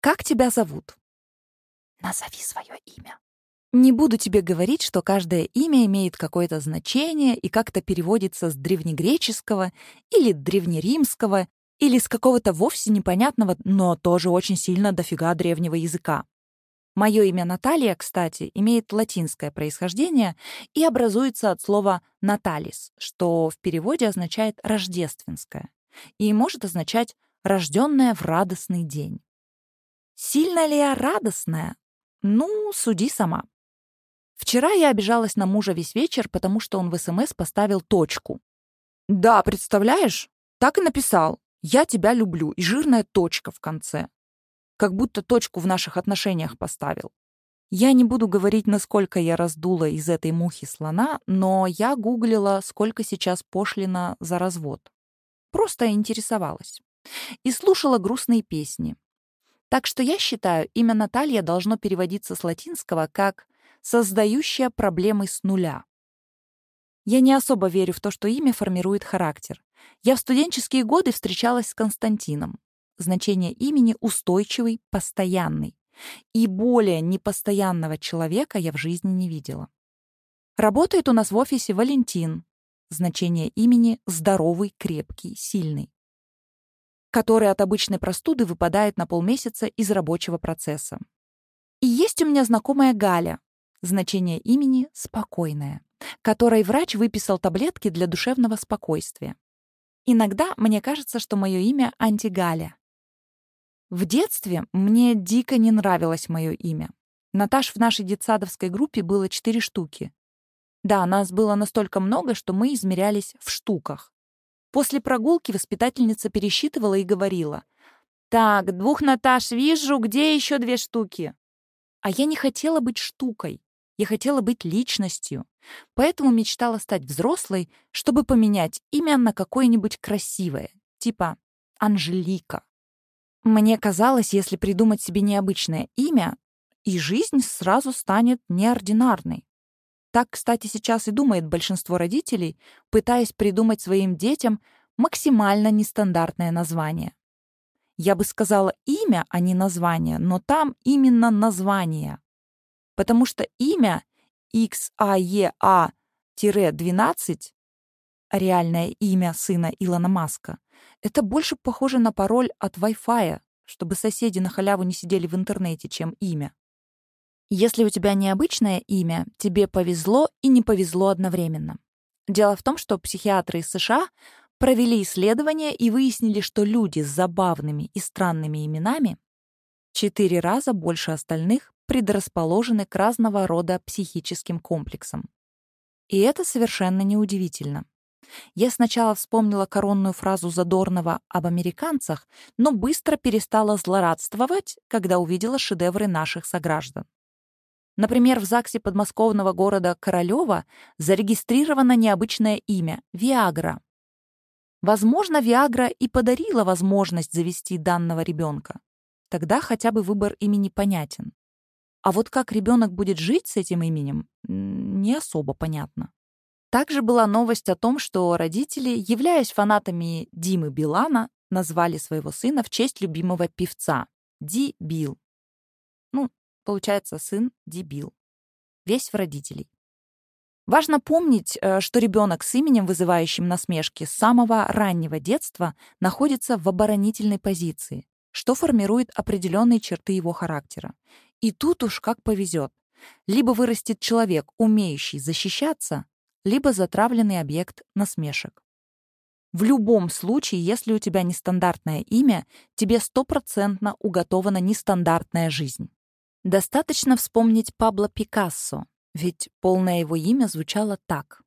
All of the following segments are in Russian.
Как тебя зовут? Назови свое имя. Не буду тебе говорить, что каждое имя имеет какое-то значение и как-то переводится с древнегреческого или древнеримского или с какого-то вовсе непонятного, но тоже очень сильно дофига древнего языка. Мое имя Наталья, кстати, имеет латинское происхождение и образуется от слова «наталис», что в переводе означает «рождественское» и может означать «рожденная в радостный день». Сильно ли я радостная? Ну, суди сама. Вчера я обижалась на мужа весь вечер, потому что он в СМС поставил точку. Да, представляешь? Так и написал. «Я тебя люблю» и жирная точка в конце. Как будто точку в наших отношениях поставил. Я не буду говорить, насколько я раздула из этой мухи слона, но я гуглила, сколько сейчас пошлина за развод. Просто интересовалась. И слушала грустные песни. Так что я считаю, имя Наталья должно переводиться с латинского как создающая проблемы с нуля. Я не особо верю в то, что имя формирует характер. Я в студенческие годы встречалась с Константином. Значение имени устойчивый, постоянный. И более непостоянного человека я в жизни не видела. Работает у нас в офисе Валентин. Значение имени здоровый, крепкий, сильный. Который от обычной простуды выпадает на полмесяца из рабочего процесса. И есть у меня знакомая Галя, Значение имени — спокойное, которой врач выписал таблетки для душевного спокойствия. Иногда мне кажется, что мое имя Антигаля. В детстве мне дико не нравилось мое имя. Наташ в нашей детсадовской группе было четыре штуки. Да, нас было настолько много, что мы измерялись в штуках. После прогулки воспитательница пересчитывала и говорила. «Так, двух Наташ вижу, где еще две штуки?» А я не хотела быть штукой. Я хотела быть личностью, поэтому мечтала стать взрослой, чтобы поменять имя на какое-нибудь красивое, типа Анжелика. Мне казалось, если придумать себе необычное имя, и жизнь сразу станет неординарной. Так, кстати, сейчас и думает большинство родителей, пытаясь придумать своим детям максимально нестандартное название. Я бы сказала имя, а не название, но там именно название потому что имя XAEA-12, реальное имя сына Илона Маска, это больше похоже на пароль от Wi-Fi, чтобы соседи на халяву не сидели в интернете, чем имя. Если у тебя необычное имя, тебе повезло и не повезло одновременно. Дело в том, что психиатры из США провели исследования и выяснили, что люди с забавными и странными именами четыре раза больше остальных предрасположены к разного рода психическим комплексам. И это совершенно неудивительно. Я сначала вспомнила коронную фразу Задорнова об американцах, но быстро перестала злорадствовать, когда увидела шедевры наших сограждан. Например, в ЗАГСе подмосковного города Королёва зарегистрировано необычное имя — Виагра. Возможно, Виагра и подарила возможность завести данного ребенка. Тогда хотя бы выбор имени понятен. А вот как ребенок будет жить с этим именем, не особо понятно. Также была новость о том, что родители, являясь фанатами Димы Билана, назвали своего сына в честь любимого певца — Ди Бил. Ну, получается, сын Ди Бил. Весь в родителей. Важно помнить, э, что ребенок с именем, вызывающим насмешки, с самого раннего детства находится в оборонительной позиции, что формирует определенные черты его характера. И тут уж как повезет. Либо вырастет человек, умеющий защищаться, либо затравленный объект насмешек. В любом случае, если у тебя нестандартное имя, тебе стопроцентно уготована нестандартная жизнь. Достаточно вспомнить Пабло Пикассо, ведь полное его имя звучало так.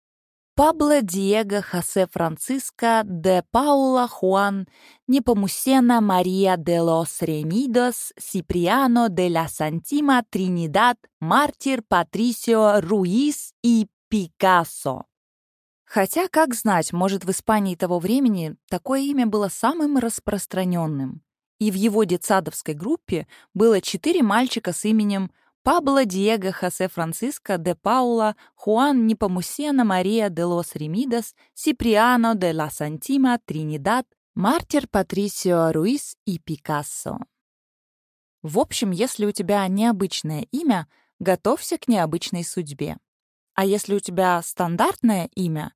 Пабло Диего Хосе Франциско де Паула Хуан Непомусена Мария де лос Ремидос Сиприано де ла Сантима Тринидад Мартир Патрисио Руис и Пикассо. Хотя, как знать, может, в Испании того времени такое имя было самым распространенным. И в его детсадовской группе было четыре мальчика с именем Пабло Диего Хосе Франциско де Паула, Хуан Непомусена Мария де лос Ремидас, Сиприано де ла Сантима, Тринидад, Мартир Патрисио Руис и Пикассо. В общем, если у тебя необычное имя, готовься к необычной судьбе. А если у тебя стандартное имя,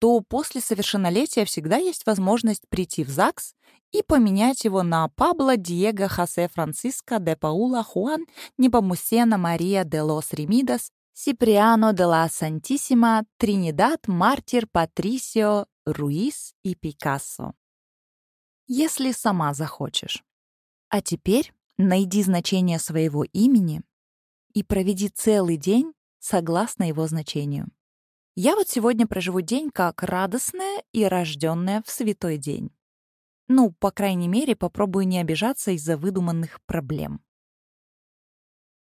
то после совершеннолетия всегда есть возможность прийти в ЗАГС и поменять его на Пабло Диего Хосе Франциско де Паула Хуан Непомусена Мария де лос Ремидас Сиприано де ла Сантисима Тринидад Мартир Патрисио Руис и Пикассо. Если сама захочешь. А теперь найди значение своего имени и проведи целый день согласно его значению. Я вот сегодня проживу день как радостная и рожденная в святой день. Ну, по крайней мере, попробую не обижаться из-за выдуманных проблем.